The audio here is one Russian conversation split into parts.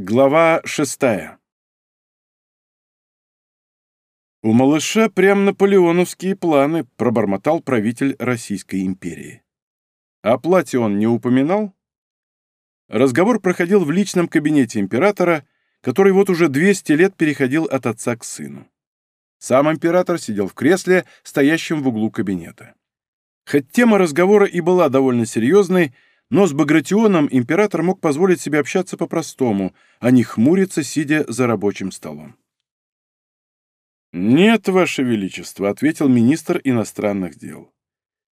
Глава шестая «У малыша прям наполеоновские планы», — пробормотал правитель Российской империи. О плате он не упоминал? Разговор проходил в личном кабинете императора, который вот уже 200 лет переходил от отца к сыну. Сам император сидел в кресле, стоящем в углу кабинета. Хоть тема разговора и была довольно серьезной, но с Багратионом император мог позволить себе общаться по-простому, а не хмуриться, сидя за рабочим столом. «Нет, Ваше Величество», — ответил министр иностранных дел.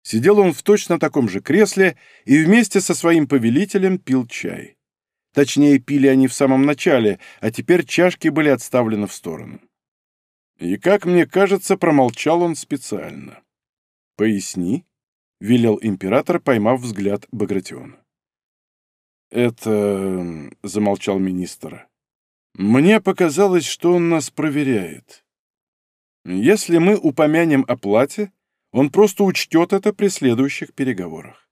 Сидел он в точно таком же кресле и вместе со своим повелителем пил чай. Точнее, пили они в самом начале, а теперь чашки были отставлены в сторону. И, как мне кажется, промолчал он специально. «Поясни», — велел император, поймав взгляд Багратиона. «Это...» — замолчал министр. «Мне показалось, что он нас проверяет. Если мы упомянем о плате, он просто учтет это при следующих переговорах».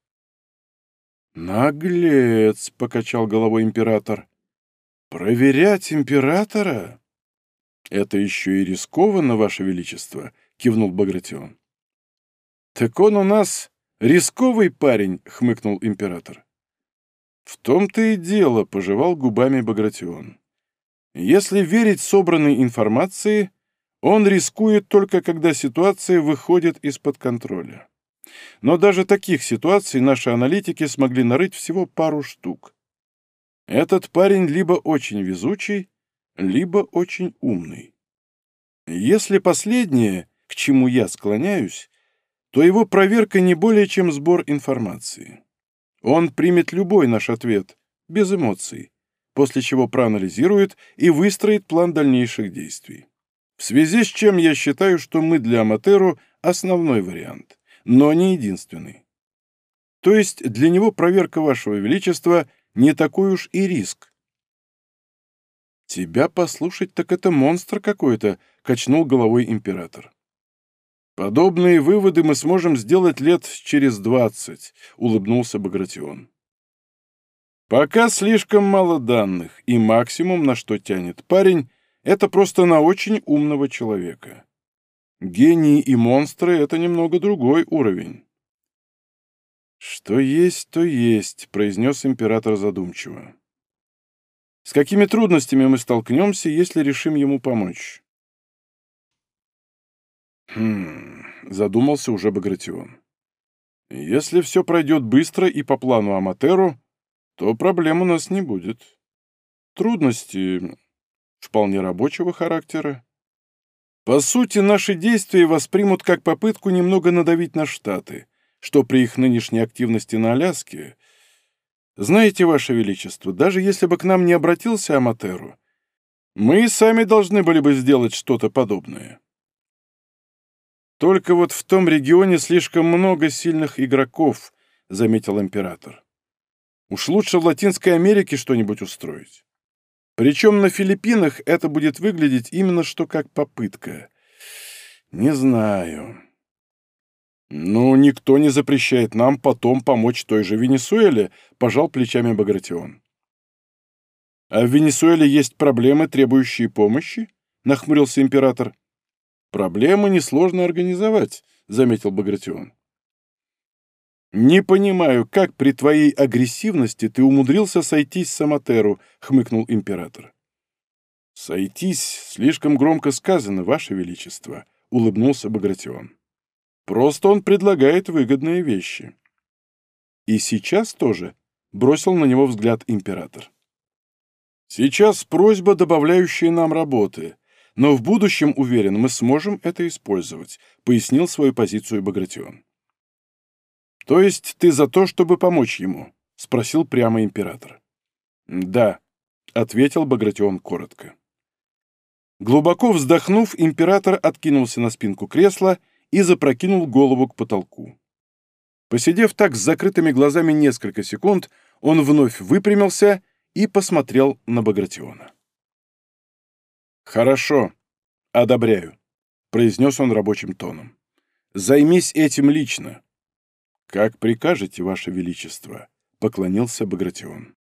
«Наглец!» — покачал головой император. «Проверять императора?» «Это еще и рискованно, Ваше Величество», — кивнул Багратион. «Так он у нас «Рисковый парень», — хмыкнул император. «В том-то и дело», — пожевал губами Багратион. «Если верить собранной информации, он рискует только когда ситуация выходит из-под контроля. Но даже таких ситуаций наши аналитики смогли нарыть всего пару штук. Этот парень либо очень везучий, либо очень умный. Если последнее, к чему я склоняюсь, то его проверка не более чем сбор информации. Он примет любой наш ответ, без эмоций, после чего проанализирует и выстроит план дальнейших действий. В связи с чем я считаю, что мы для Аматеру основной вариант, но не единственный. То есть для него проверка Вашего Величества не такой уж и риск. «Тебя послушать, так это монстр какой-то», — качнул головой император. «Подобные выводы мы сможем сделать лет через двадцать», — улыбнулся Багратион. «Пока слишком мало данных, и максимум, на что тянет парень, это просто на очень умного человека. Гении и монстры — это немного другой уровень». «Что есть, то есть», — произнес император задумчиво. «С какими трудностями мы столкнемся, если решим ему помочь?» «Хм...» — задумался уже Багратион. «Если все пройдет быстро и по плану Аматеру, то проблем у нас не будет. Трудности вполне рабочего характера. По сути, наши действия воспримут как попытку немного надавить на Штаты, что при их нынешней активности на Аляске... Знаете, Ваше Величество, даже если бы к нам не обратился Аматеру, мы сами должны были бы сделать что-то подобное». «Только вот в том регионе слишком много сильных игроков», — заметил император. «Уж лучше в Латинской Америке что-нибудь устроить. Причем на Филиппинах это будет выглядеть именно что как попытка. Не знаю». «Ну, никто не запрещает нам потом помочь той же Венесуэле», — пожал плечами Багратион. «А в Венесуэле есть проблемы, требующие помощи?» — нахмурился император. «Проблемы несложно организовать», — заметил Багратион. «Не понимаю, как при твоей агрессивности ты умудрился сойтись с Аматеру», — хмыкнул император. «Сойтись слишком громко сказано, Ваше Величество», — улыбнулся Багратион. «Просто он предлагает выгодные вещи». «И сейчас тоже», — бросил на него взгляд император. «Сейчас просьба, добавляющая нам работы», но в будущем, уверен, мы сможем это использовать», — пояснил свою позицию Багратион. «То есть ты за то, чтобы помочь ему?» — спросил прямо император. «Да», — ответил Багратион коротко. Глубоко вздохнув, император откинулся на спинку кресла и запрокинул голову к потолку. Посидев так с закрытыми глазами несколько секунд, он вновь выпрямился и посмотрел на Багратиона. «Хорошо. Одобряю», — произнес он рабочим тоном. «Займись этим лично». «Как прикажете, Ваше Величество», — поклонился Багратион.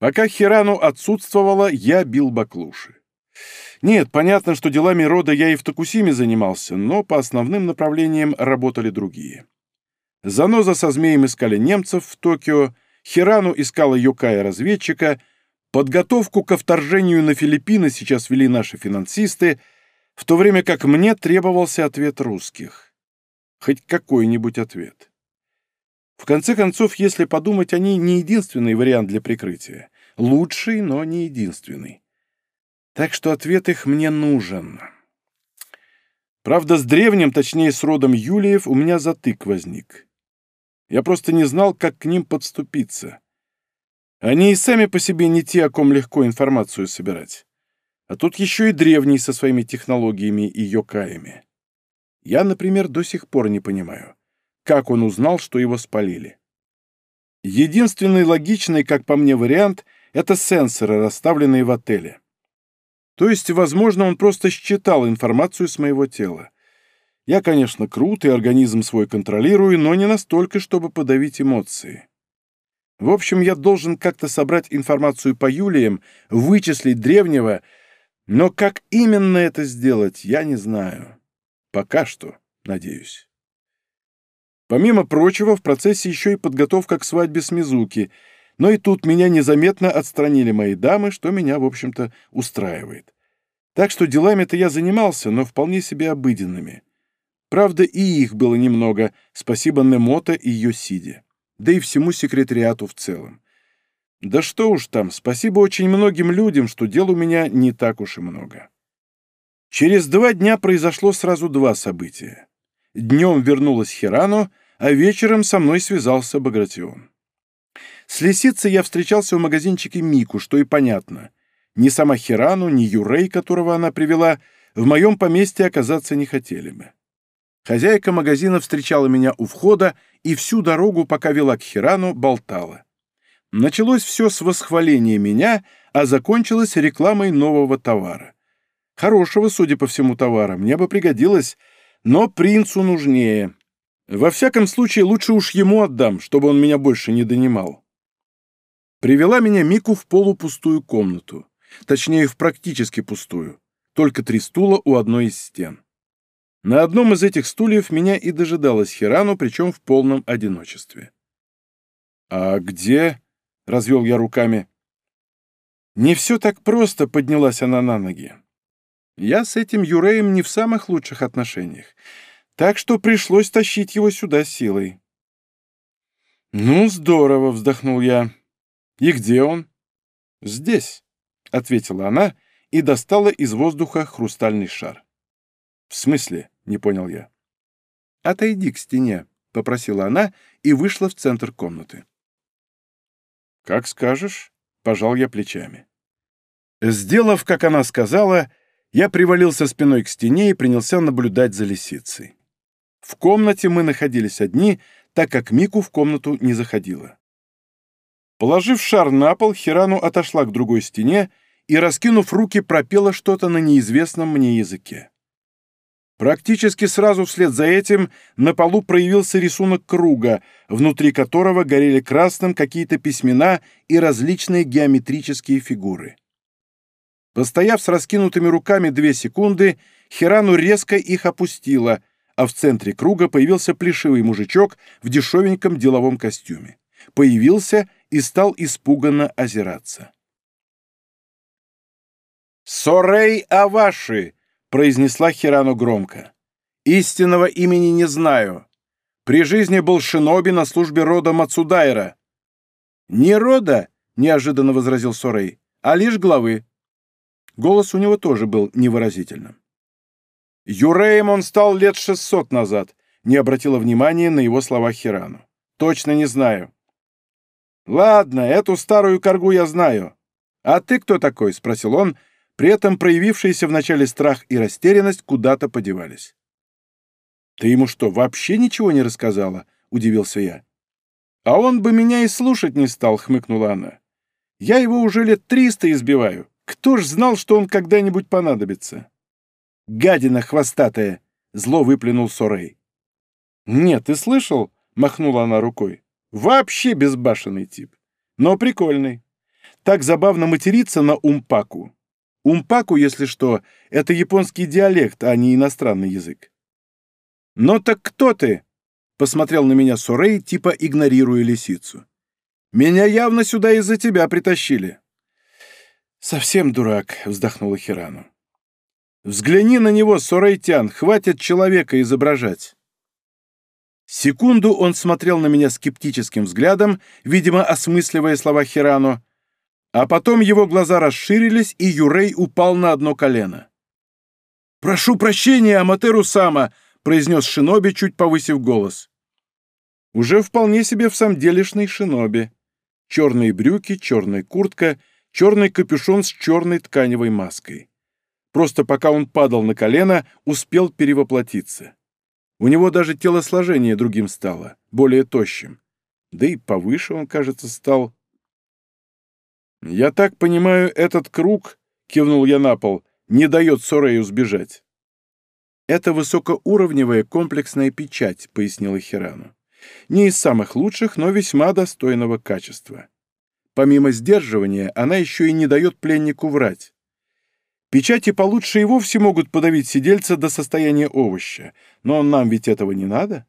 Пока Хирану отсутствовала, я бил баклуши. Нет, понятно, что делами рода я и в Токусиме занимался, но по основным направлениям работали другие. Заноза со змеем искали немцев в Токио, Хирану искала Юкая-разведчика, подготовку ко вторжению на Филиппины сейчас вели наши финансисты, в то время как мне требовался ответ русских. Хоть какой-нибудь ответ. В конце концов, если подумать, они не единственный вариант для прикрытия. Лучший, но не единственный. Так что ответ их мне нужен. Правда, с древним, точнее, с родом Юлиев, у меня затык возник. Я просто не знал, как к ним подступиться. Они и сами по себе не те, о ком легко информацию собирать. А тут еще и древний со своими технологиями и йокаями. Я, например, до сих пор не понимаю, как он узнал, что его спалили. Единственный логичный, как по мне, вариант — это сенсоры, расставленные в отеле. То есть, возможно, он просто считал информацию с моего тела. Я, конечно, крут и организм свой контролирую, но не настолько, чтобы подавить эмоции. В общем, я должен как-то собрать информацию по Юлиям, вычислить древнего, но как именно это сделать, я не знаю. Пока что, надеюсь. Помимо прочего, в процессе еще и подготовка к свадьбе с Мизуки — но и тут меня незаметно отстранили мои дамы, что меня, в общем-то, устраивает. Так что делами-то я занимался, но вполне себе обыденными. Правда, и их было немного, спасибо Немото и Йосиде, да и всему секретариату в целом. Да что уж там, спасибо очень многим людям, что дел у меня не так уж и много. Через два дня произошло сразу два события. Днем вернулась Хирано, а вечером со мной связался Багратион. С лисицей я встречался в магазинчике Мику, что и понятно. Ни сама Хирану, ни Юрей, которого она привела, в моем поместье оказаться не хотели бы. Хозяйка магазина встречала меня у входа и всю дорогу, пока вела к Хирану, болтала. Началось все с восхваления меня, а закончилось рекламой нового товара. Хорошего, судя по всему, товара, мне бы пригодилось, но принцу нужнее. Во всяком случае, лучше уж ему отдам, чтобы он меня больше не донимал. Привела меня Мику в полупустую комнату. Точнее, в практически пустую. Только три стула у одной из стен. На одном из этих стульев меня и дожидалась Хирану, причем в полном одиночестве. «А где?» — развел я руками. «Не все так просто», — поднялась она на ноги. «Я с этим Юреем не в самых лучших отношениях, так что пришлось тащить его сюда силой». «Ну, здорово», — вздохнул я. «И где он?» «Здесь», — ответила она и достала из воздуха хрустальный шар. «В смысле?» — не понял я. «Отойди к стене», — попросила она и вышла в центр комнаты. «Как скажешь», — пожал я плечами. Сделав, как она сказала, я привалился спиной к стене и принялся наблюдать за лисицей. В комнате мы находились одни, так как Мику в комнату не заходила. Положив шар на пол, Хирану отошла к другой стене и, раскинув руки, пропела что-то на неизвестном мне языке. Практически сразу вслед за этим на полу проявился рисунок круга, внутри которого горели красным какие-то письмена и различные геометрические фигуры. Постояв с раскинутыми руками две секунды, Хирану резко их опустила, а в центре круга появился плешивый мужичок в дешевеньком деловом костюме. Появился и стал испуганно озираться. «Сорей Аваши!» — произнесла Хирану громко. «Истинного имени не знаю. При жизни был шиноби на службе рода Мацудайра». «Не рода!» — неожиданно возразил Сорей, — «а лишь главы». Голос у него тоже был невыразительным. Юреем он стал лет шестьсот назад, не обратила внимания на его слова Хирану. «Точно не знаю». «Ладно, эту старую коргу я знаю. А ты кто такой?» — спросил он, при этом проявившиеся вначале страх и растерянность куда-то подевались. «Ты ему что, вообще ничего не рассказала?» — удивился я. «А он бы меня и слушать не стал», — хмыкнула она. «Я его уже лет триста избиваю. Кто ж знал, что он когда-нибудь понадобится?» «Гадина хвостатая!» — зло выплюнул Сорей. «Нет, ты слышал?» — махнула она рукой. Вообще безбашенный тип. Но прикольный. так забавно материться на умпаку. Умпаку, если что, это японский диалект, а не иностранный язык. «Но так кто ты?» — посмотрел на меня Сурей, типа игнорируя лисицу. «Меня явно сюда из-за тебя притащили». «Совсем дурак», — вздохнула Хирану. «Взгляни на него, Сурейтян, хватит человека изображать». Секунду он смотрел на меня скептическим взглядом, видимо, осмысливая слова Хирану, а потом его глаза расширились, и Юрей упал на одно колено. «Прошу прощения, Аматеру Сама!» — произнес Шиноби, чуть повысив голос. Уже вполне себе в самом делешный Шиноби. Черные брюки, черная куртка, черный капюшон с черной тканевой маской. Просто пока он падал на колено, успел перевоплотиться. У него даже телосложение другим стало, более тощим. Да и повыше он, кажется, стал. «Я так понимаю, этот круг, — кивнул я на пол, — не дает Сорею сбежать». «Это высокоуровневая комплексная печать», — пояснила Хирану. «Не из самых лучших, но весьма достойного качества. Помимо сдерживания, она еще и не дает пленнику врать. Печати получше и вовсе могут подавить сидельца до состояния овоща, но нам ведь этого не надо».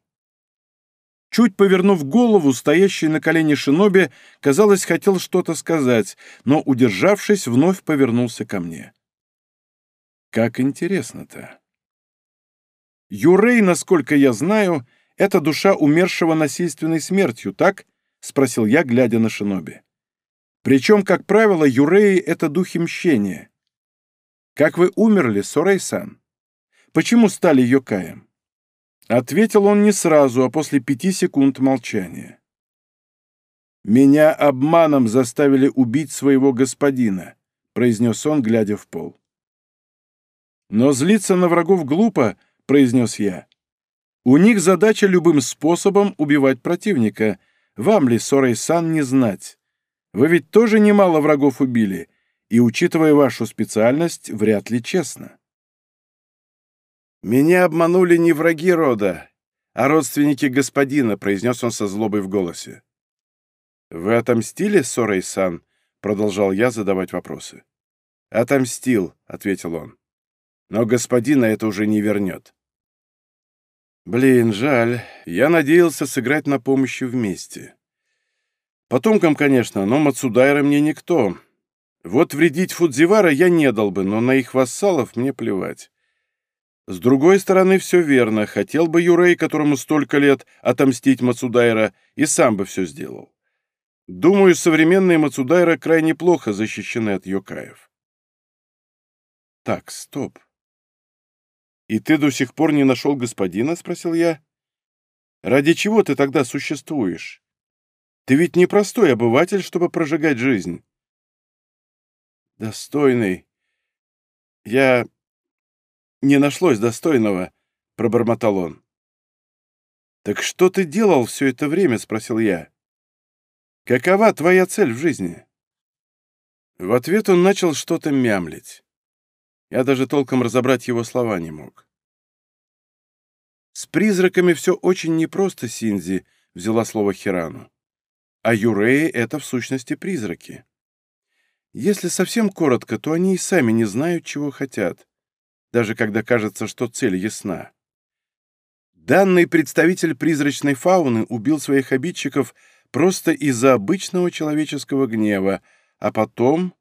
Чуть повернув голову, стоящий на колене шиноби, казалось, хотел что-то сказать, но, удержавшись, вновь повернулся ко мне. Как интересно-то. Юрей, насколько я знаю, это душа умершего насильственной смертью, так? Спросил я, глядя на шиноби. Причем, как правило, Юреи — это духи мщения. Как вы умерли, Сорей-сан? Почему стали Йокаем? Ответил он не сразу, а после пяти секунд молчания. «Меня обманом заставили убить своего господина», — произнес он, глядя в пол. «Но злиться на врагов глупо», — произнес я. «У них задача любым способом убивать противника. Вам ли, Сорей-сан, не знать? Вы ведь тоже немало врагов убили, и, учитывая вашу специальность, вряд ли честно». «Меня обманули не враги рода, а родственники господина», — произнес он со злобой в голосе. «Вы отомстили, Сорей-сан?» — продолжал я задавать вопросы. «Отомстил», — ответил он. «Но господина это уже не вернет». «Блин, жаль. Я надеялся сыграть на помощи вместе. Потомкам, конечно, но Мацудайра мне никто. Вот вредить Фудзивара я не дал бы, но на их вассалов мне плевать. С другой стороны, все верно. Хотел бы Юрей, которому столько лет, отомстить Мацудайра, и сам бы все сделал. Думаю, современные Мацудайра крайне плохо защищены от Йокаев. Так, стоп. «И ты до сих пор не нашел господина?» — спросил я. «Ради чего ты тогда существуешь? Ты ведь не простой обыватель, чтобы прожигать жизнь». «Достойный. Я не нашлось достойного», — пробормотал он. «Так что ты делал все это время?» — спросил я. «Какова твоя цель в жизни?» В ответ он начал что-то мямлить. Я даже толком разобрать его слова не мог. «С призраками все очень непросто, Синзи», — взяла слово Хирану. «А Юреи — это в сущности призраки. Если совсем коротко, то они и сами не знают, чего хотят даже когда кажется, что цель ясна. Данный представитель призрачной фауны убил своих обидчиков просто из-за обычного человеческого гнева, а потом,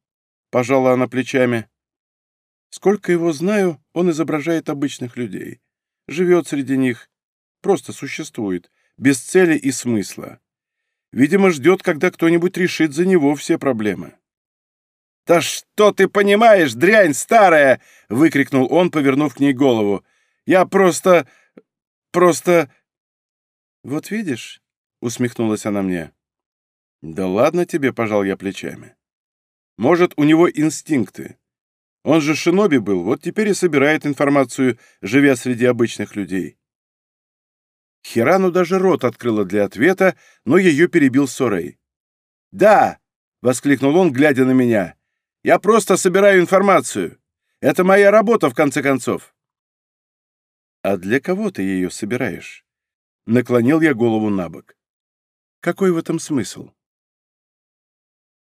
пожала она плечами, сколько его знаю, он изображает обычных людей, живет среди них, просто существует, без цели и смысла. Видимо, ждет, когда кто-нибудь решит за него все проблемы. «Да что ты понимаешь, дрянь старая!» — выкрикнул он, повернув к ней голову. «Я просто... просто...» «Вот видишь?» — усмехнулась она мне. «Да ладно тебе», — пожал я плечами. «Может, у него инстинкты. Он же шиноби был, вот теперь и собирает информацию, живя среди обычных людей». Хирану даже рот открыла для ответа, но ее перебил Сорей. «Да!» — воскликнул он, глядя на меня. Я просто собираю информацию. Это моя работа, в конце концов. А для кого ты ее собираешь? Наклонил я голову на бок. Какой в этом смысл?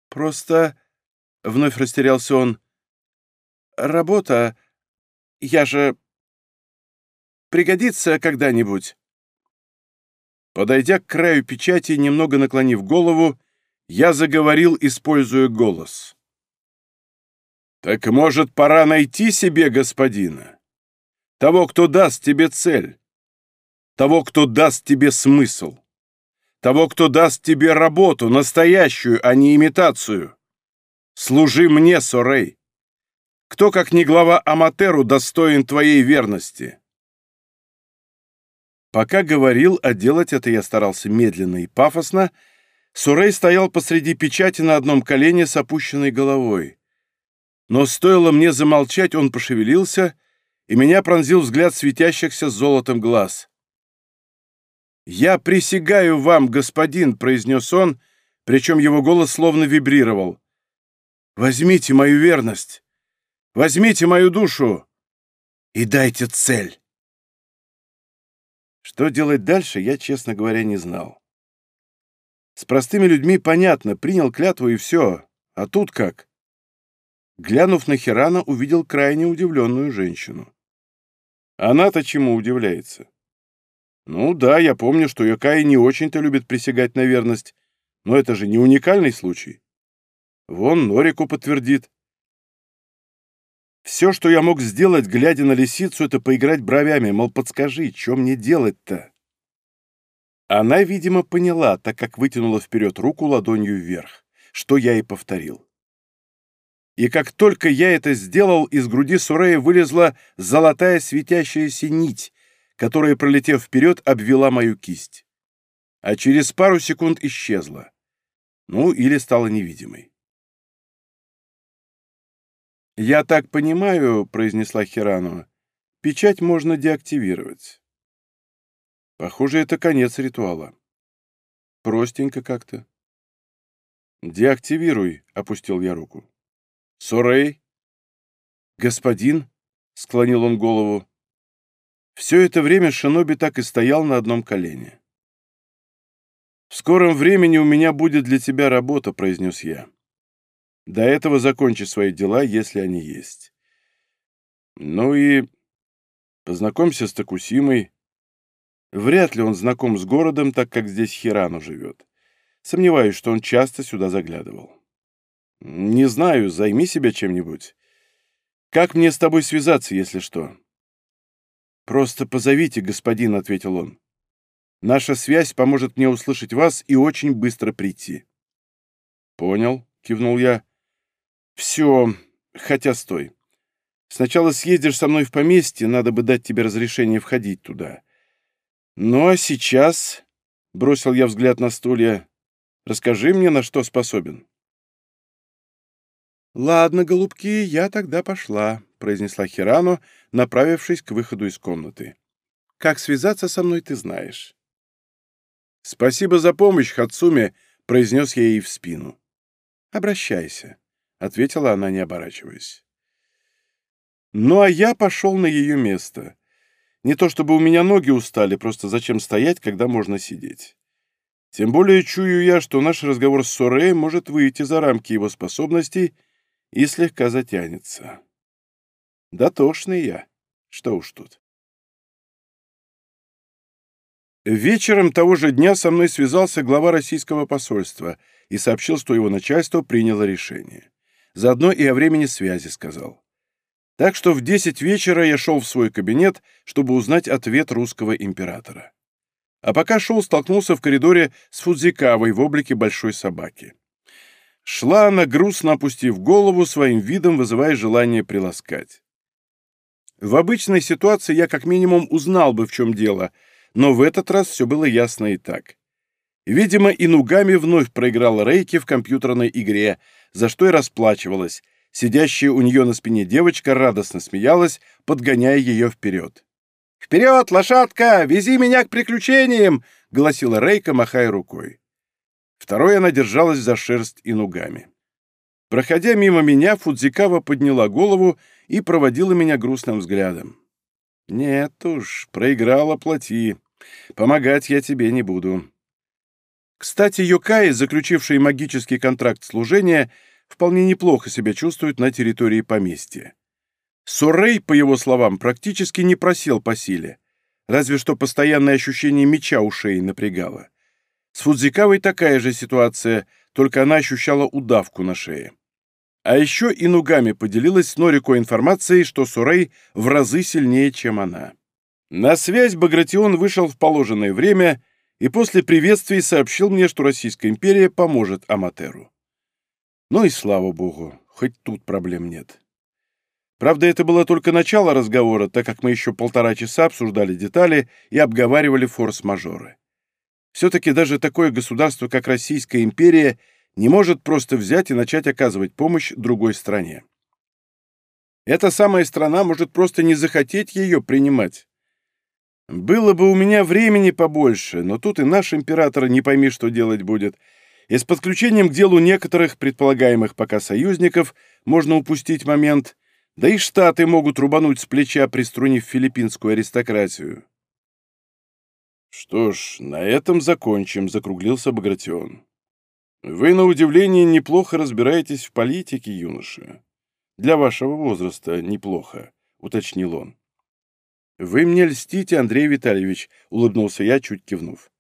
Просто, — вновь растерялся он. «Работа... Я же... Пригодится когда-нибудь». Подойдя к краю печати, немного наклонив голову, я заговорил, используя голос. «Так, может, пора найти себе господина? Того, кто даст тебе цель, того, кто даст тебе смысл, того, кто даст тебе работу, настоящую, а не имитацию. Служи мне, Сорей. Кто, как не глава Аматеру, достоин твоей верности?» Пока говорил, а делать это я старался медленно и пафосно, Сурей стоял посреди печати на одном колене с опущенной головой. Но стоило мне замолчать, он пошевелился, и меня пронзил взгляд светящихся золотом глаз. «Я присягаю вам, господин», — произнес он, причем его голос словно вибрировал. «Возьмите мою верность, возьмите мою душу и дайте цель». Что делать дальше, я, честно говоря, не знал. С простыми людьми понятно, принял клятву и все. А тут как? Глянув на Хирана, увидел крайне удивленную женщину. Она-то чему удивляется? Ну да, я помню, что Йокаи не очень-то любит присягать на верность, но это же не уникальный случай. Вон Норику подтвердит. Все, что я мог сделать, глядя на лисицу, это поиграть бровями, мол, подскажи, что мне делать-то? Она, видимо, поняла, так как вытянула вперед руку ладонью вверх, что я и повторил. И как только я это сделал, из груди Сурея вылезла золотая светящаяся нить, которая, пролетев вперед, обвела мою кисть. А через пару секунд исчезла. Ну, или стала невидимой. «Я так понимаю», — произнесла Хирану, — «печать можно деактивировать». Похоже, это конец ритуала. Простенько как-то. «Деактивируй», — опустил я руку. «Сорей?» «Господин?» — склонил он голову. Все это время Шиноби так и стоял на одном колене. «В скором времени у меня будет для тебя работа», — произнес я. До этого закончи свои дела, если они есть. Ну и познакомься с Такусимой. Вряд ли он знаком с городом, так как здесь Хирану живет. Сомневаюсь, что он часто сюда заглядывал. Не знаю, займи себя чем-нибудь. Как мне с тобой связаться, если что? Просто позовите, господин, — ответил он. Наша связь поможет мне услышать вас и очень быстро прийти. Понял, — кивнул я. «Все. Хотя стой. Сначала съездишь со мной в поместье, надо бы дать тебе разрешение входить туда. Ну а сейчас...» — бросил я взгляд на стулья. «Расскажи мне, на что способен». «Ладно, голубки, я тогда пошла», — произнесла Хирану, направившись к выходу из комнаты. «Как связаться со мной, ты знаешь». «Спасибо за помощь, Хацуме», — произнес я ей в спину. «Обращайся» ответила она, не оборачиваясь. Ну а я пошел на ее место. Не то чтобы у меня ноги устали, просто зачем стоять, когда можно сидеть. Тем более чую я, что наш разговор с Сорей может выйти за рамки его способностей и слегка затянется. Дотошный я. Что уж тут. Вечером того же дня со мной связался глава российского посольства и сообщил, что его начальство приняло решение. Заодно и о времени связи сказал. Так что в десять вечера я шел в свой кабинет, чтобы узнать ответ русского императора. А пока шел, столкнулся в коридоре с Фудзикавой в облике большой собаки. Шла она, грустно опустив голову, своим видом вызывая желание приласкать. В обычной ситуации я как минимум узнал бы, в чем дело, но в этот раз все было ясно и так. Видимо, Инугами вновь проиграл Рейки в компьютерной игре, за что и расплачивалась. Сидящая у нее на спине девочка радостно смеялась, подгоняя ее вперед. «Вперед, лошадка! Вези меня к приключениям!» — гласила Рейка, махая рукой. Второй она держалась за шерсть Инугами. Проходя мимо меня, Фудзикава подняла голову и проводила меня грустным взглядом. «Нет уж, проиграла, плати. Помогать я тебе не буду». Кстати, Йокаи, заключившие магический контракт служения, вполне неплохо себя чувствует на территории поместья. Сурей, по его словам, практически не просел по силе, разве что постоянное ощущение меча у шеи напрягало. С Фудзикавой такая же ситуация, только она ощущала удавку на шее. А еще и Нугами поделилась с Норико информацией, что Сурей в разы сильнее, чем она. На связь Багратион вышел в положенное время и после приветствий сообщил мне, что Российская империя поможет Аматеру. Ну и слава богу, хоть тут проблем нет. Правда, это было только начало разговора, так как мы еще полтора часа обсуждали детали и обговаривали форс-мажоры. Все-таки даже такое государство, как Российская империя, не может просто взять и начать оказывать помощь другой стране. Эта самая страна может просто не захотеть ее принимать. Было бы у меня времени побольше, но тут и наш император не пойми, что делать будет. И с подключением к делу некоторых предполагаемых пока союзников можно упустить момент, да и Штаты могут рубануть с плеча, приструнив филиппинскую аристократию. «Что ж, на этом закончим», — закруглился Багратион. «Вы, на удивление, неплохо разбираетесь в политике, юноша. Для вашего возраста неплохо», — уточнил он. «Вы мне льстите, Андрей Витальевич», — улыбнулся я, чуть кивнув.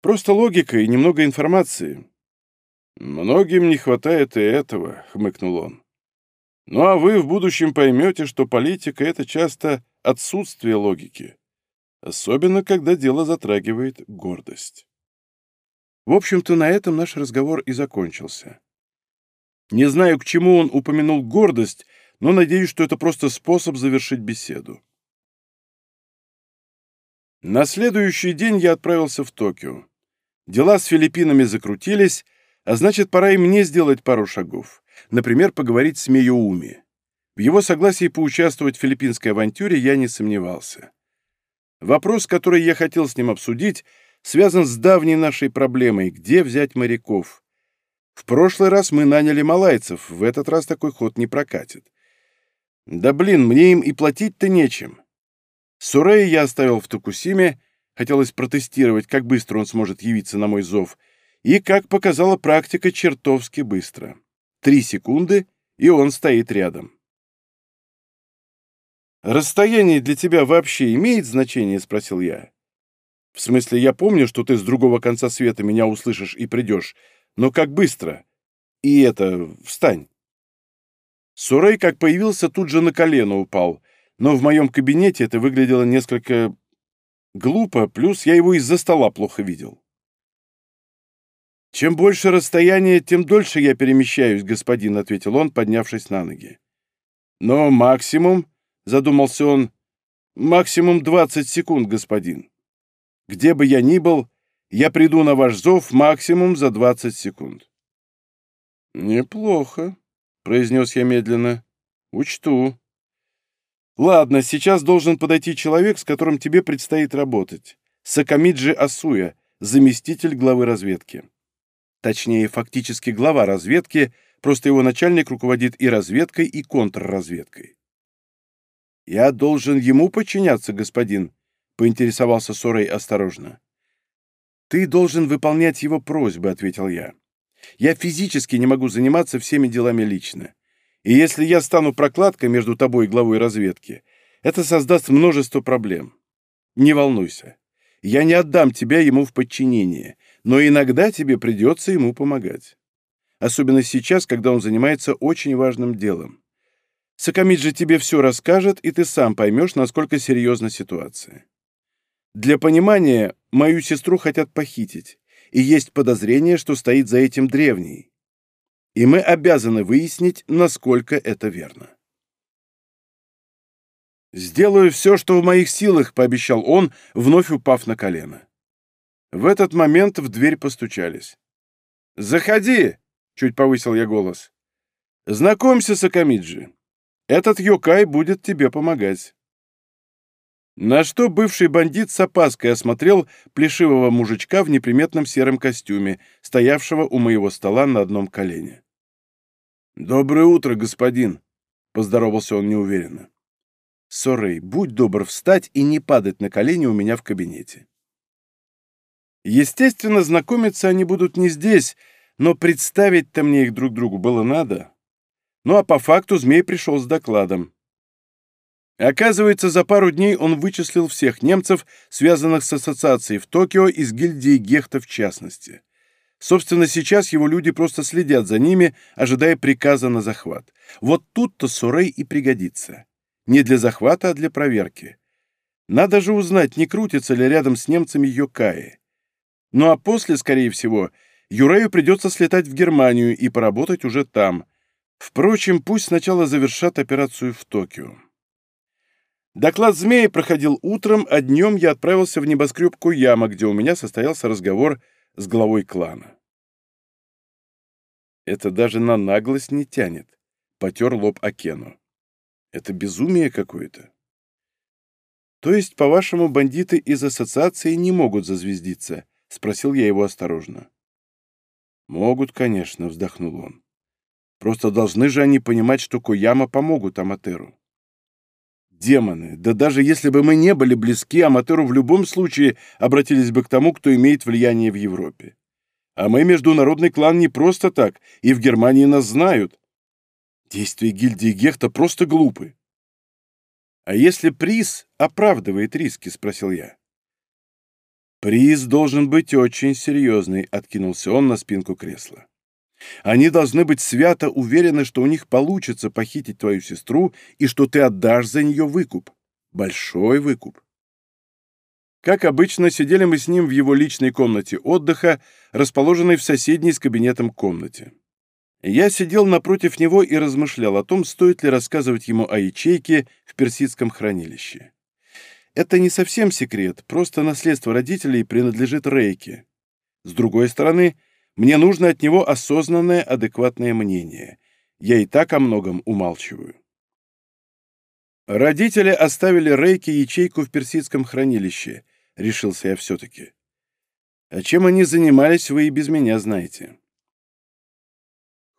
«Просто логика и немного информации». «Многим не хватает и этого», — хмыкнул он. «Ну а вы в будущем поймете, что политика — это часто отсутствие логики особенно когда дело затрагивает гордость. В общем-то, на этом наш разговор и закончился. Не знаю, к чему он упомянул гордость, но надеюсь, что это просто способ завершить беседу. На следующий день я отправился в Токио. Дела с Филиппинами закрутились, а значит, пора и мне сделать пару шагов. Например, поговорить с Миюуми. В его согласии поучаствовать в филиппинской авантюре я не сомневался. Вопрос, который я хотел с ним обсудить, связан с давней нашей проблемой – где взять моряков? В прошлый раз мы наняли малайцев, в этот раз такой ход не прокатит. Да блин, мне им и платить-то нечем. Сурея я оставил в Токусиме, хотелось протестировать, как быстро он сможет явиться на мой зов, и, как показала практика, чертовски быстро. Три секунды, и он стоит рядом. «Расстояние для тебя вообще имеет значение?» — спросил я. «В смысле, я помню, что ты с другого конца света меня услышишь и придешь, но как быстро? И это, встань!» Сурей, как появился, тут же на колено упал, но в моем кабинете это выглядело несколько глупо, плюс я его из-за стола плохо видел. «Чем больше расстояние, тем дольше я перемещаюсь, господин», — ответил он, поднявшись на ноги. «Но максимум — задумался он. «Максимум двадцать секунд, господин. Где бы я ни был, я приду на ваш зов максимум за двадцать секунд». «Неплохо», — произнес я медленно. «Учту». «Ладно, сейчас должен подойти человек, с которым тебе предстоит работать. Сакамиджи Асуя, заместитель главы разведки. Точнее, фактически глава разведки, просто его начальник руководит и разведкой, и контрразведкой. «Я должен ему подчиняться, господин», — поинтересовался Сорой осторожно. «Ты должен выполнять его просьбы», — ответил я. «Я физически не могу заниматься всеми делами лично. И если я стану прокладкой между тобой и главой разведки, это создаст множество проблем. Не волнуйся. Я не отдам тебя ему в подчинение, но иногда тебе придется ему помогать. Особенно сейчас, когда он занимается очень важным делом. Сакамиджи тебе все расскажет, и ты сам поймешь, насколько серьезна ситуация. Для понимания, мою сестру хотят похитить, и есть подозрение, что стоит за этим древний. И мы обязаны выяснить, насколько это верно. «Сделаю все, что в моих силах», — пообещал он, вновь упав на колено. В этот момент в дверь постучались. «Заходи!» — чуть повысил я голос. «Знакомься, Сакамиджи. Этот Йокай будет тебе помогать». На что бывший бандит с опаской осмотрел плешивого мужичка в неприметном сером костюме, стоявшего у моего стола на одном колене. «Доброе утро, господин!» — поздоровался он неуверенно. «Сорей, будь добр встать и не падать на колени у меня в кабинете». Естественно, знакомиться они будут не здесь, но представить-то мне их друг другу было надо. Ну а по факту змей пришел с докладом. Оказывается, за пару дней он вычислил всех немцев, связанных с ассоциацией в Токио и с гильдией Гехта в частности. Собственно, сейчас его люди просто следят за ними, ожидая приказа на захват. Вот тут-то Сурей и пригодится. Не для захвата, а для проверки. Надо же узнать, не крутится ли рядом с немцами Йокаи. Ну а после, скорее всего, Юрею придется слетать в Германию и поработать уже там. Впрочем, пусть сначала завершат операцию в Токио. Доклад «Змеи» проходил утром, а днем я отправился в небоскреб Куяма, где у меня состоялся разговор с главой клана. Это даже на наглость не тянет, — потер лоб Акену. Это безумие какое-то. То есть, по-вашему, бандиты из ассоциации не могут зазвездиться? — спросил я его осторожно. Могут, конечно, — вздохнул он. Просто должны же они понимать, что Куяма помогут Аматеру. Демоны, да даже если бы мы не были близки, Аматеру в любом случае обратились бы к тому, кто имеет влияние в Европе. А мы международный клан не просто так, и в Германии нас знают. Действия гильдии Гехта просто глупы. «А если приз оправдывает риски?» — спросил я. «Приз должен быть очень серьезный», — откинулся он на спинку кресла. Они должны быть свято уверены, что у них получится похитить твою сестру и что ты отдашь за нее выкуп. Большой выкуп. Как обычно, сидели мы с ним в его личной комнате отдыха, расположенной в соседней с кабинетом комнате. Я сидел напротив него и размышлял о том, стоит ли рассказывать ему о ячейке в персидском хранилище. Это не совсем секрет, просто наследство родителей принадлежит Рейке. С другой стороны, мне нужно от него осознанное, адекватное мнение. Я и так о многом умалчиваю. Родители оставили Рейке ячейку в персидском хранилище, решился я все-таки. А чем они занимались, вы и без меня знаете.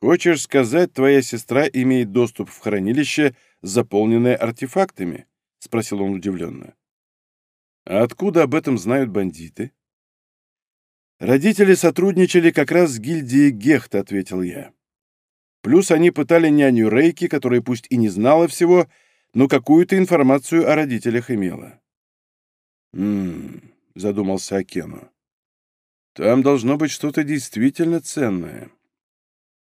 Хочешь сказать, твоя сестра имеет доступ в хранилище, заполненное артефактами? Спросил он удивленно. А откуда об этом знают бандиты? «Родители сотрудничали как раз с гильдией Гехт», — ответил я. Плюс они пытали няню Рейки, которая пусть и не знала всего, но какую-то информацию о родителях имела. «М-м-м», задумался Акену. «Там должно быть что-то действительно ценное.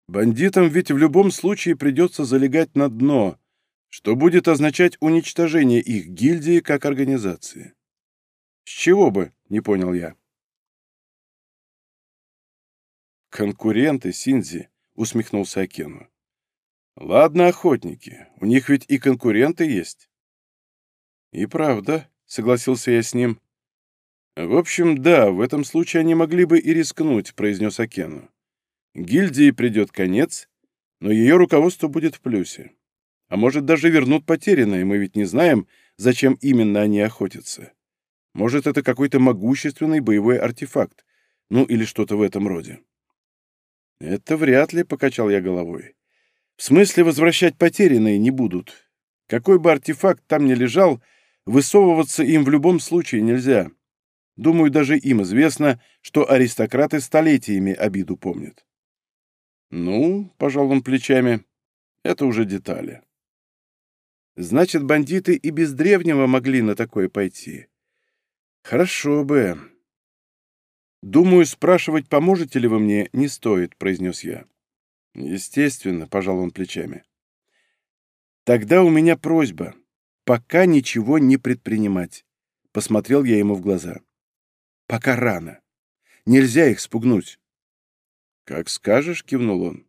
Бандитам ведь в любом случае придется залегать на дно, что будет означать уничтожение их гильдии как организации». «С чего бы?» — не понял я. «Конкуренты, Синзи», — усмехнулся Акену. «Ладно, охотники, у них ведь и конкуренты есть». «И правда», — согласился я с ним. «В общем, да, в этом случае они могли бы и рискнуть», — произнес Акену. «Гильдии придет конец, но ее руководство будет в плюсе. А может, даже вернут потерянное, мы ведь не знаем, зачем именно они охотятся. Может, это какой-то могущественный боевой артефакт, ну или что-то в этом роде». «Это вряд ли», — покачал я головой. «В смысле возвращать потерянные не будут. Какой бы артефакт там ни лежал, высовываться им в любом случае нельзя. Думаю, даже им известно, что аристократы столетиями обиду помнят». «Ну», — пожал он плечами, — «это уже детали». «Значит, бандиты и без древнего могли на такое пойти». «Хорошо бы». «Думаю, спрашивать, поможете ли вы мне, не стоит», — произнес я. «Естественно», — пожал он плечами. «Тогда у меня просьба. Пока ничего не предпринимать», — посмотрел я ему в глаза. «Пока рано. Нельзя их спугнуть». «Как скажешь», — кивнул он.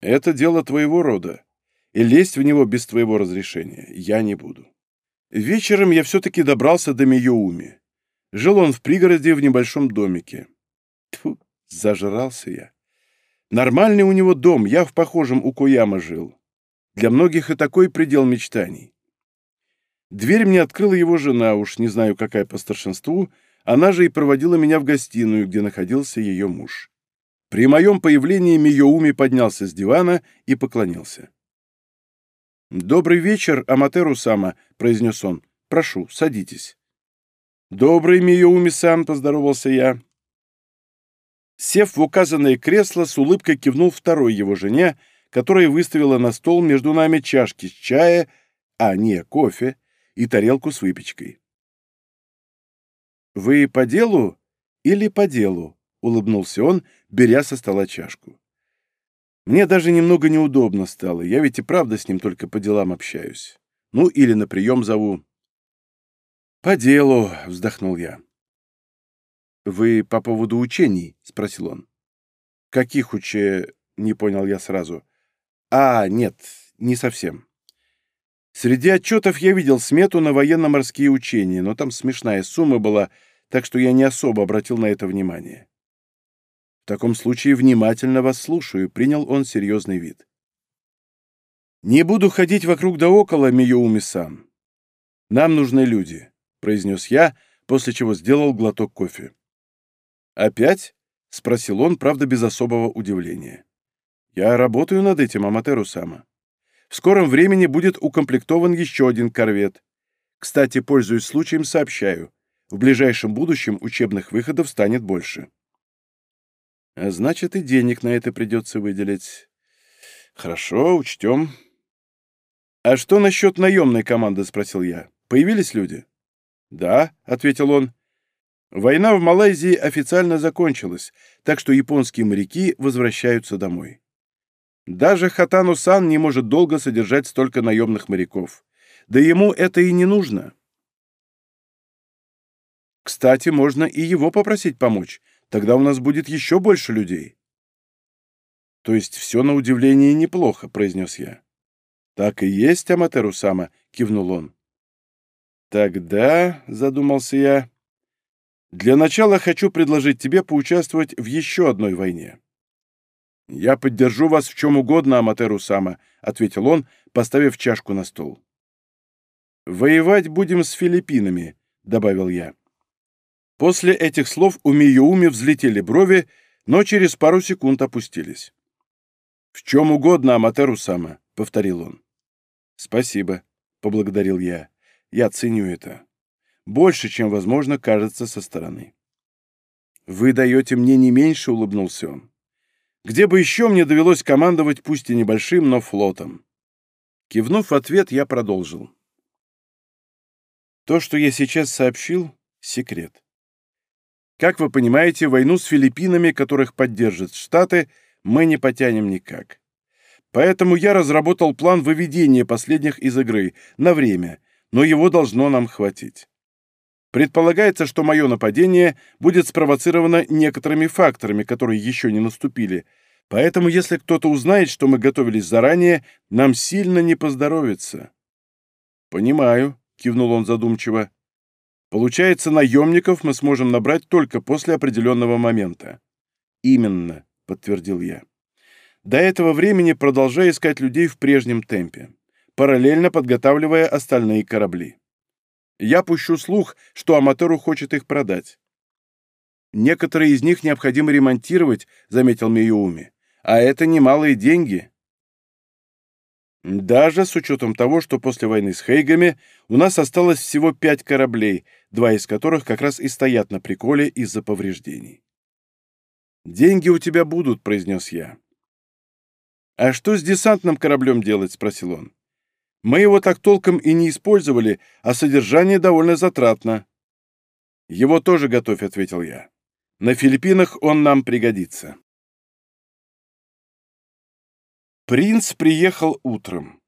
«Это дело твоего рода, и лезть в него без твоего разрешения я не буду». Вечером я все-таки добрался до Миоуми. Жил он в пригороде в небольшом домике. Тьфу, зажрался я. Нормальный у него дом, я в похожем у Куяма жил. Для многих и такой предел мечтаний. Дверь мне открыла его жена, уж не знаю, какая по старшинству, она же и проводила меня в гостиную, где находился ее муж. При моем появлении Миоуми поднялся с дивана и поклонился. «Добрый вечер, Аматеру-сама», — произнес он. «Прошу, садитесь». «Добрый Миоуми-сан», — поздоровался я. Сев в указанное кресло, с улыбкой кивнул второй его жене, которая выставила на стол между нами чашки с чая, а не кофе, и тарелку с выпечкой. «Вы по делу или по делу?» — улыбнулся он, беря со стола чашку. Мне даже немного неудобно стало, я ведь и правда с ним только по делам общаюсь. Ну, или на прием зову. «По делу», — вздохнул я. «Вы по поводу учений?» — спросил он. «Каких уче...» — не понял я сразу. «А, нет, не совсем. Среди отчетов я видел смету на военно-морские учения, но там смешная сумма была, так что я не особо обратил на это внимание. В таком случае внимательно вас слушаю, принял он серьезный вид. Не буду ходить вокруг да около, Миюуми-сан. Нам нужны люди, произнес я, после чего сделал глоток кофе. Опять? спросил он, правда, без особого удивления. Я работаю над этим, Аматеру-сама. В скором времени будет укомплектован еще один корвет. Кстати, пользуясь случаем, сообщаю. В ближайшем будущем учебных выходов станет больше. А значит, и денег на это придется выделить. Хорошо, учтем. А что насчет наемной команды, спросил я. Появились люди? Да, ответил он. Война в Малайзии официально закончилась, так что японские моряки возвращаются домой. Даже Хатану-сан не может долго содержать столько наемных моряков. Да ему это и не нужно. Кстати, можно и его попросить помочь, Тогда у нас будет еще больше людей. То есть все на удивление неплохо, произнес я. Так и есть, Аматеру Сама, кивнул он. Тогда, задумался я, для начала хочу предложить тебе поучаствовать в еще одной войне. «Я поддержу вас в чем угодно, Аматеру Сама», — ответил он, поставив чашку на стол. «Воевать будем с Филиппинами», — добавил я. После этих слов у Миюуми взлетели брови, но через пару секунд опустились. «В чем угодно, Аматеру-сама», — повторил он. «Спасибо», — поблагодарил я. «Я ценю это. Больше, чем, возможно, кажется со стороны». «Вы даете мне не меньше», — улыбнулся он. «Где бы еще мне довелось командовать, пусть и небольшим, но флотом?» Кивнув в ответ, я продолжил. «То, что я сейчас сообщил, — секрет. Как вы понимаете, войну с Филиппинами, которых поддержат Штаты, мы не потянем никак. Поэтому я разработал план выведения последних из игры на время, но его должно нам хватить. Предполагается, что мое нападение будет спровоцировано некоторыми факторами, которые еще не наступили, поэтому если кто-то узнает, что мы готовились заранее, нам сильно не поздоровится. «Понимаю», — кивнул он задумчиво. Получается, наемников мы сможем набрать только после определенного момента. Именно, подтвердил я. До этого времени продолжаю искать людей в прежнем темпе, параллельно подготавливая остальные корабли. Я пущу слух, что Аматору хочет их продать. Некоторые из них необходимо ремонтировать, заметил Миюуми. А это немалые деньги. Даже с учетом того, что после войны с Хейгами у нас осталось всего пять кораблей, два из которых как раз и стоят на приколе из-за повреждений. «Деньги у тебя будут», — произнес я. «А что с десантным кораблем делать?» — спросил он. «Мы его так толком и не использовали, а содержание довольно затратно». «Его тоже готовь», — ответил я. «На Филиппинах он нам пригодится». Принц приехал утром.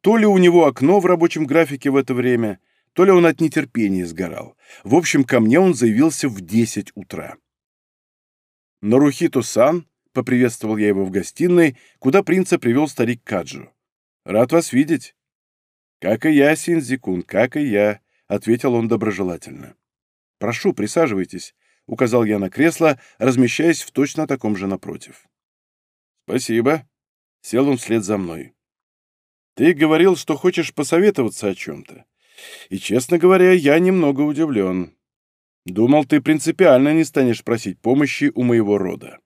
То ли у него окно в рабочем графике в это время, то ли он от нетерпения сгорал. В общем, ко мне он заявился в 10 утра. «Нарухито-сан», — поприветствовал я его в гостиной, куда принца привел старик Каджу. «Рад вас видеть». «Как и я, Синзикун, как и я», — ответил он доброжелательно. «Прошу, присаживайтесь», — указал я на кресло, размещаясь в точно таком же напротив. «Спасибо», Сел он вслед за мной. «Ты говорил, что хочешь посоветоваться о чем-то. И, честно говоря, я немного удивлен. Думал, ты принципиально не станешь просить помощи у моего рода».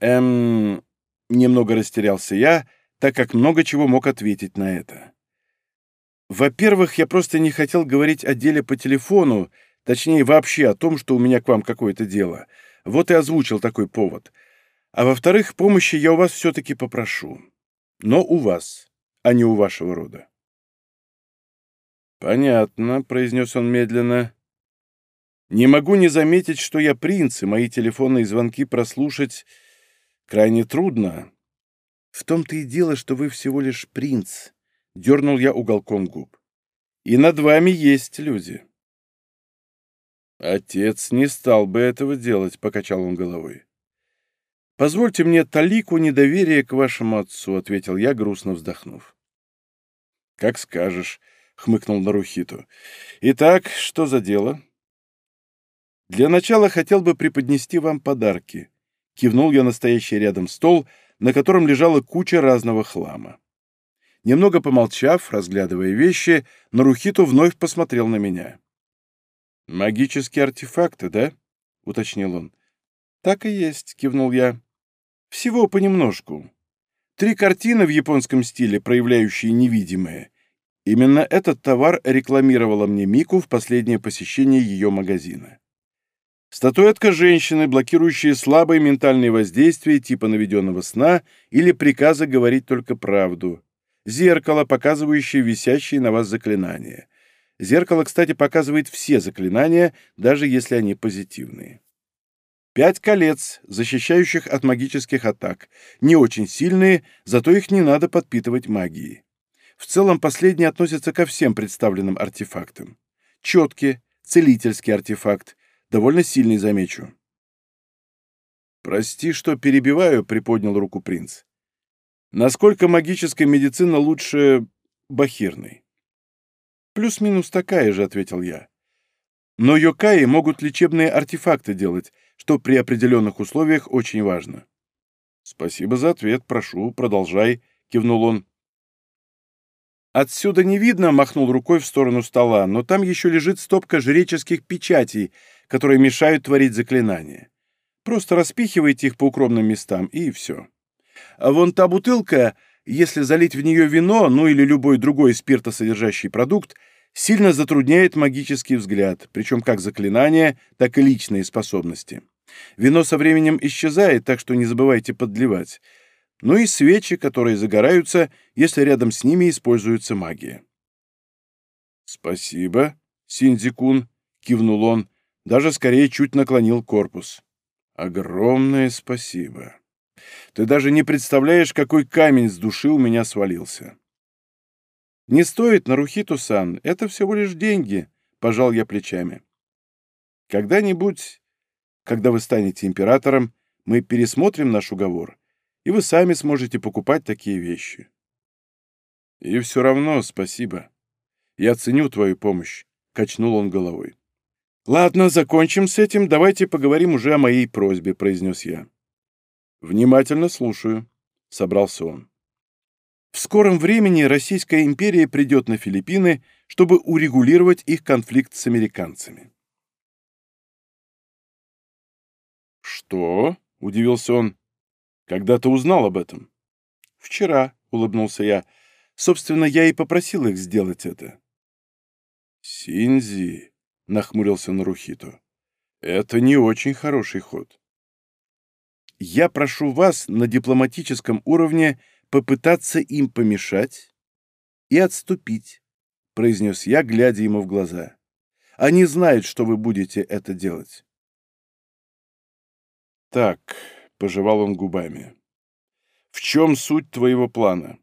«Эм...» — немного растерялся я, так как много чего мог ответить на это. «Во-первых, я просто не хотел говорить о деле по телефону, точнее, вообще о том, что у меня к вам какое-то дело. Вот и озвучил такой повод. А во-вторых, помощи я у вас все-таки попрошу. Но у вас, а не у вашего рода. «Понятно», — произнес он медленно. «Не могу не заметить, что я принц, и мои телефонные звонки прослушать крайне трудно. В том-то и дело, что вы всего лишь принц», — дернул я уголком губ. «И над вами есть люди». «Отец не стал бы этого делать», — покачал он головой. «Позвольте мне талику недоверия к вашему отцу», — ответил я, грустно вздохнув. «Как скажешь», — хмыкнул Нарухиту. «Итак, что за дело?» «Для начала хотел бы преподнести вам подарки», — кивнул я настоящий рядом стол, на котором лежала куча разного хлама. Немного помолчав, разглядывая вещи, Нарухиту вновь посмотрел на меня. «Магические артефакты, да?» — уточнил он. «Так и есть», — кивнул я. Всего понемножку. Три картины в японском стиле, проявляющие невидимое. Именно этот товар рекламировала мне Мику в последнее посещение ее магазина. Статуэтка женщины, блокирующая слабые ментальные воздействия типа наведенного сна или приказа говорить только правду. Зеркало, показывающее висящие на вас заклинания. Зеркало, кстати, показывает все заклинания, даже если они позитивные. Пять колец, защищающих от магических атак. Не очень сильные, зато их не надо подпитывать магией. В целом последние относятся ко всем представленным артефактам. Четки, целительский артефакт, довольно сильный, замечу. «Прости, что перебиваю», — приподнял руку принц. «Насколько магическая медицина лучше бахирной?» «Плюс-минус такая же», — ответил я. «Но йокаи могут лечебные артефакты делать, что при определенных условиях очень важно. «Спасибо за ответ, прошу, продолжай», — кивнул он. «Отсюда не видно», — махнул рукой в сторону стола, «но там еще лежит стопка жреческих печатей, которые мешают творить заклинания. Просто распихивайте их по укромным местам, и все. А вон та бутылка, если залить в нее вино, ну или любой другой спиртосодержащий продукт, сильно затрудняет магический взгляд, причем как заклинания, так и личные способности. Вино со временем исчезает, так что не забывайте подливать. Ну и свечи, которые загораются, если рядом с ними используется магия. «Спасибо, Синдзикун», — кивнул он, даже скорее чуть наклонил корпус. «Огромное спасибо. Ты даже не представляешь, какой камень с души у меня свалился». «Не стоит, Нарухиту-сан, это всего лишь деньги», — пожал я плечами. «Когда-нибудь когда вы станете императором, мы пересмотрим наш уговор, и вы сами сможете покупать такие вещи. И все равно спасибо. Я ценю твою помощь, — качнул он головой. «Ладно, закончим с этим, давайте поговорим уже о моей просьбе», — произнес я. «Внимательно слушаю», — собрался он. «В скором времени Российская империя придет на Филиппины, чтобы урегулировать их конфликт с американцами. «Что?» — удивился он. «Когда ты узнал об этом?» «Вчера», — улыбнулся я. «Собственно, я и попросил их сделать это». «Синзи», — нахмурился Нарухито, — «это не очень хороший ход». «Я прошу вас на дипломатическом уровне попытаться им помешать и отступить», — произнес я, глядя ему в глаза. «Они знают, что вы будете это делать». «Так», — пожевал он губами, — «в чем суть твоего плана?»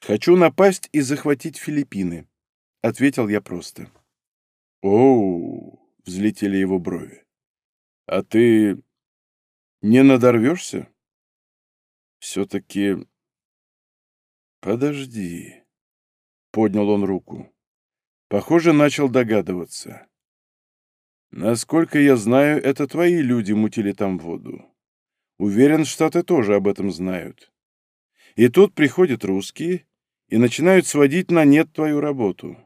«Хочу напасть и захватить Филиппины», — ответил я просто. «Оу!» — взлетели его брови. «А ты не надорвешься?» «Все-таки...» «Подожди», — поднял он руку. Похоже, начал догадываться. Насколько я знаю, это твои люди мутили там воду. Уверен, Штаты тоже об этом знают. И тут приходят русские и начинают сводить на нет твою работу.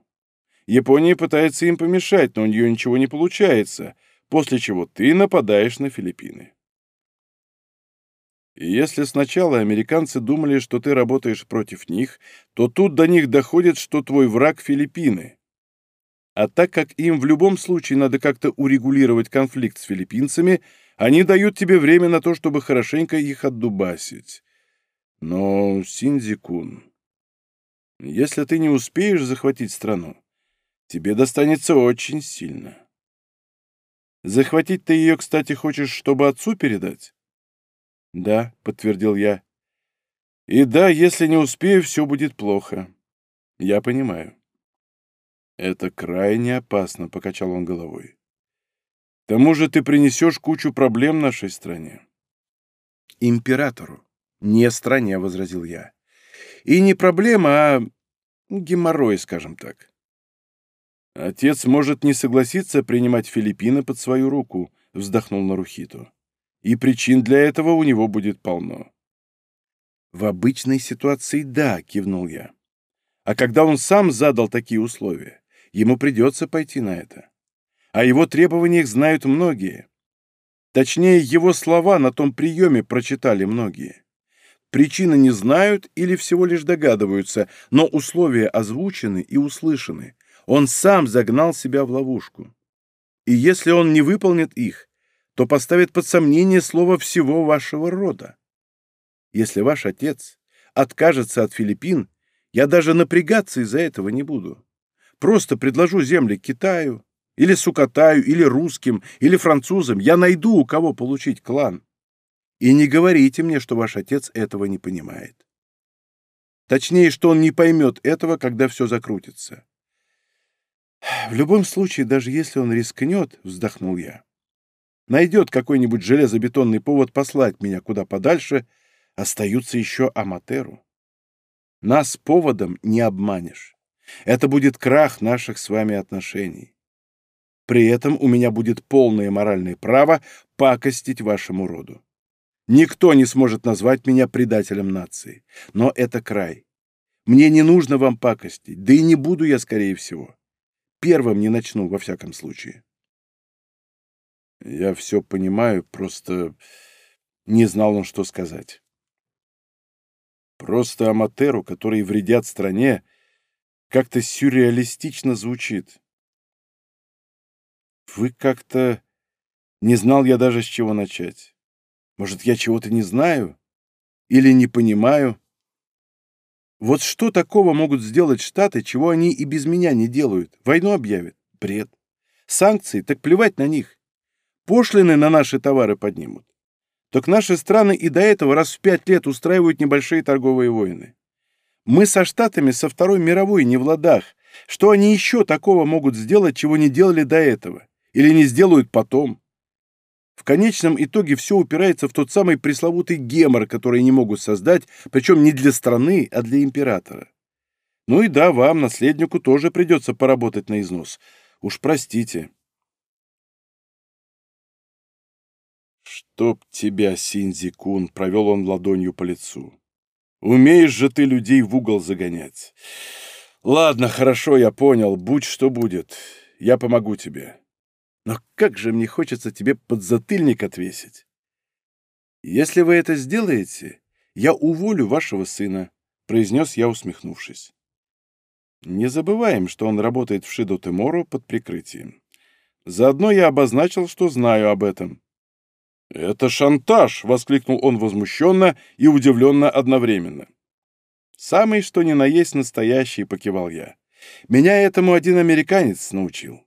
Япония пытается им помешать, но у нее ничего не получается, после чего ты нападаешь на Филиппины. Если сначала американцы думали, что ты работаешь против них, то тут до них доходит, что твой враг — Филиппины. А так как им в любом случае надо как-то урегулировать конфликт с филиппинцами, они дают тебе время на то, чтобы хорошенько их отдубасить. Но, Синдзикун, если ты не успеешь захватить страну, тебе достанется очень сильно. Захватить ты ее, кстати, хочешь, чтобы отцу передать? Да, подтвердил я. И да, если не успею, все будет плохо. Я понимаю. Это крайне опасно, покачал он головой. К тому же ты принесешь кучу проблем нашей стране. Императору, не стране, возразил я. И не проблема, а геморрой, скажем так. Отец может не согласиться принимать Филиппины под свою руку, вздохнул Нарухито. И причин для этого у него будет полно. В обычной ситуации да, кивнул я. А когда он сам задал такие условия, ему придется пойти на это. О его требованиях знают многие. Точнее, его слова на том приеме прочитали многие. Причины не знают или всего лишь догадываются, но условия озвучены и услышаны. Он сам загнал себя в ловушку. И если он не выполнит их, то поставит под сомнение слово всего вашего рода. Если ваш отец откажется от Филиппин, я даже напрягаться из-за этого не буду. Просто предложу земли Китаю, или Сукатаю, или русским, или французам. Я найду, у кого получить клан. И не говорите мне, что ваш отец этого не понимает. Точнее, что он не поймет этого, когда все закрутится. В любом случае, даже если он рискнет, вздохнул я, найдет какой-нибудь железобетонный повод послать меня куда подальше, остаются еще Аматеру. Нас поводом не обманешь. Это будет крах наших с вами отношений. При этом у меня будет полное моральное право пакостить вашему роду. Никто не сможет назвать меня предателем нации. Но это край. Мне не нужно вам пакостить, да и не буду я, скорее всего. Первым не начну, во всяком случае. Я все понимаю, просто не знал он, что сказать. Просто аматеру, которые вредят стране, как-то сюрреалистично звучит. Вы как-то... Не знал я даже, с чего начать. Может, я чего-то не знаю? Или не понимаю? Вот что такого могут сделать Штаты, чего они и без меня не делают? Войну объявят? Бред. Санкции? Так плевать на них. Пошлины на наши товары поднимут так наши страны и до этого раз в пять лет устраивают небольшие торговые войны. Мы со Штатами со Второй мировой не в ладах. Что они еще такого могут сделать, чего не делали до этого? Или не сделают потом? В конечном итоге все упирается в тот самый пресловутый гемор, который не могут создать, причем не для страны, а для императора. Ну и да, вам, наследнику, тоже придется поработать на износ. Уж простите. «Чтоб тебя, Синзи-кун!» — провел он ладонью по лицу. «Умеешь же ты людей в угол загонять. Ладно, хорошо, я понял. Будь что будет. Я помогу тебе. Но как же мне хочется тебе подзатыльник отвесить. Если вы это сделаете, я уволю вашего сына», — произнес я, усмехнувшись. Не забываем, что он работает в Шидо Теморо под прикрытием. Заодно я обозначил, что знаю об этом. «Это шантаж!» — воскликнул он возмущенно и удивленно одновременно. «Самый что ни на есть настоящий», — покивал я. «Меня этому один американец научил».